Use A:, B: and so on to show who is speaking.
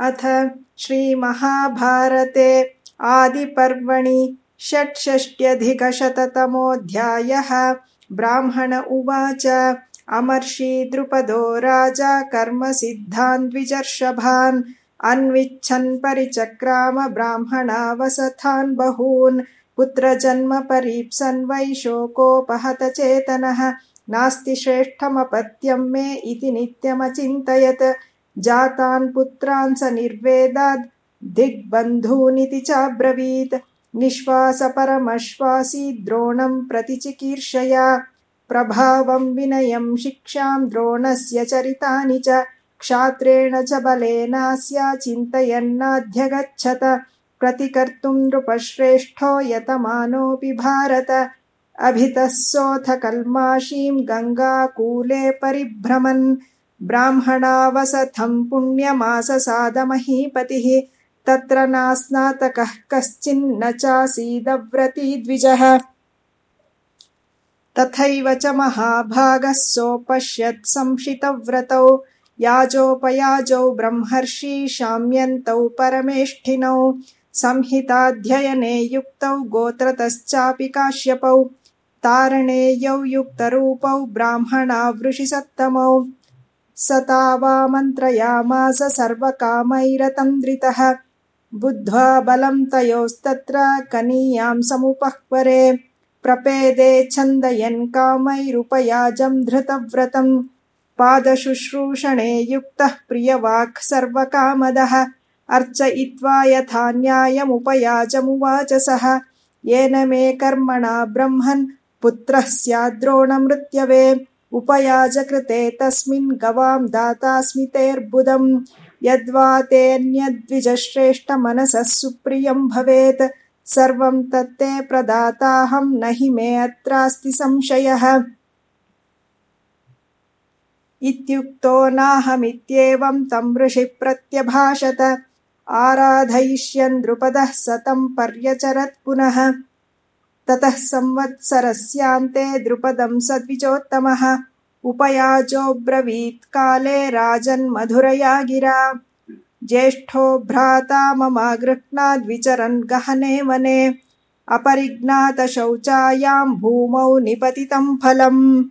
A: अथ श्रीमहाभारते आदिपर्वणि षट्षष्ट्यधिकशततमोऽध्यायः। ब्राह्मण उवाच। अमर्षि द्रुपदो राजा कर्मसिद्धान् द्विजर्षभान् अन्विच्छन् परिचक्राम ब्राह्मणावसथान् बहून्। पुत्रजन्म परीप्सन् वै शोकोपहतचेतनः नास्ति श्रेष्ठमपत्यं मे इति नित्यमचिन्तयत् जातान् पुत्रान् स निर्वेदाद्। दिग्बन्धूनिति चाब्रवीत् निःश्वासपरमश्वासी द्रोणं प्रतिचिकीर्षया। प्रभावं विनयं शिक्षां द्रोणस्य चरितानि च। क्षात्रेण च बलेनास्या चिन्तयन्नाध्यगच्छत। प्रतिकर्तुं नृपश्रेष्ठो यतमानोऽपि भारत। अभितः सोऽथ कल्माषीं गङ्गाकूले परिभ्रमन् ब्राह्मणावसथं पुण्यमाससादमहीपतिः तत्र नास्नातकः कश्चिन्न चासीदव्रती द्विजः। तथैव च महाभागः सोपश्यत् संशितव्रतौ याजोपयाजौ ब्रह्मर्षि शाम्यन्तौ परमेष्ठिनौ संहिताध्ययने युक्तौ गोत्रतश्चापि काश्यपौ तारणेयौ युक्तरूपौ ब्राह्मणावृषिसत्तमौ स तावामन्त्रयामास सर्वकामैरतन्द्रितः बुद्ध्वा बलं तयोस्तत्र कनीयां समुपह्वरे। प्रपेदे छन्दयन् कामैरुपयाजं धृतव्रतं। पादशुश्रूषणे युक्तः प्रियवाक् सर्वकामदः। अर्चयित्वा यथा न्यायमुपयाजमुवाच सः। येन मे कर्मणा ब्रह्मन् पुत्रः स्याद्रोणमृत्यवे उपयाजकृते तस्मिन् गवां दातास्मितेऽर्बुदम् यद्वा तेऽन्यद्विजश्रेष्ठमनसः सुप्रियं भवेत्। सर्वं तत्ते प्रदाताहं न हि मे अत्रास्ति संशयः। इत्युक्तो नाहमित्येवं तं प्रत्यभाषत। आराधयिष्यन् द्रुपदः सतं पर्यचरत् पुनः ततः संवत्सरस्यान्ते द्रुपदं सद्विजोत्तमः। उपयाजोऽब्रवीत्काले राजन्मधुरया गिरा ज्येष्ठो भ्राता ममागृह्णाद्विचरन् गहने वने। अपरिज्ञातशौचायां भूमौ निपतितं फलम्